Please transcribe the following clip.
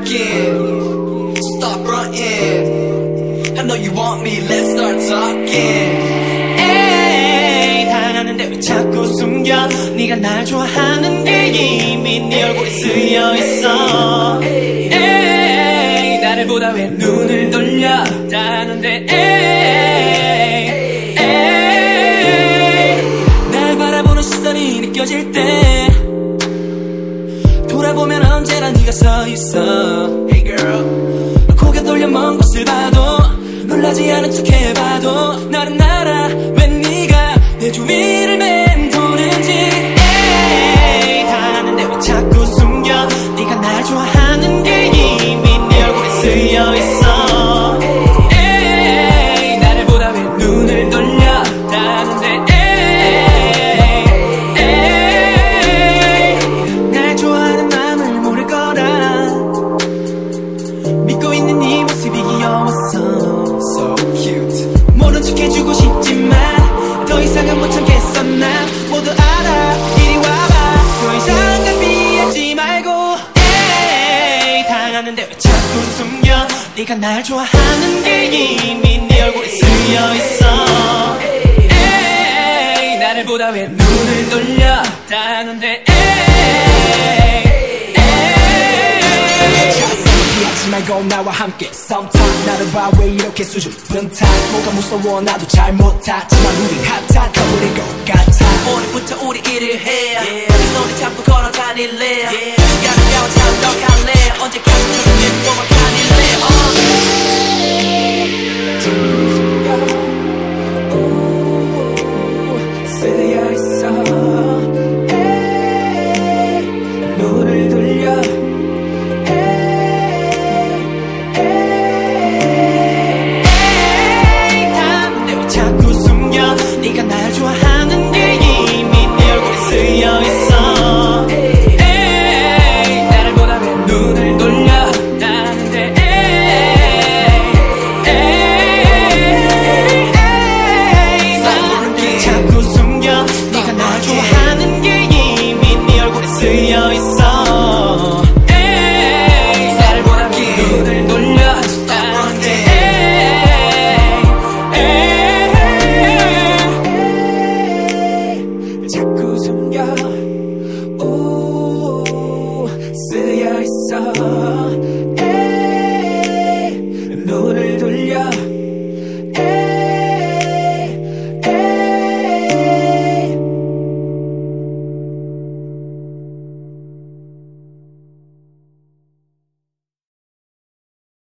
working. Stop running. I know you want me. Let's start talking. Hey, 다 아는데 왜 자꾸 숨겨? 네가 날 좋아하는 게 이미 네 얼굴에 쓰여 있어. 에이, 나를 보다 왜 눈을 돌려? 다 아는데 에이, 에이, 날 바라보는 시선이 느껴질 때. 돌아보면 언제나 네가 서 있어. Hey girl. 고개 돌려 먼 곳을 봐도 놀라지 않은 척 해봐도 너는 알아. 왜 네가 내 주위 모두 알아. 이리 와봐. 더 이상 감비하지 말고. 에이 당하는데 왜 자꾸 숨겨? 네가 날 좋아하는 게 이미 네 얼굴에 쓰여 있어. 에이 나를 보다 왜 눈을 돌려? 다는데 에이 말고 나와 함께 Sometime 나를 봐 왜 이렇게 수줍은 탓? 뭐가 무서워? 나도 잘 못하지만 우린 핫한 것 걸어 다 쓰여 있어. 에이, 기분 을 돌려 아직도 원해 자꾸 숨겨.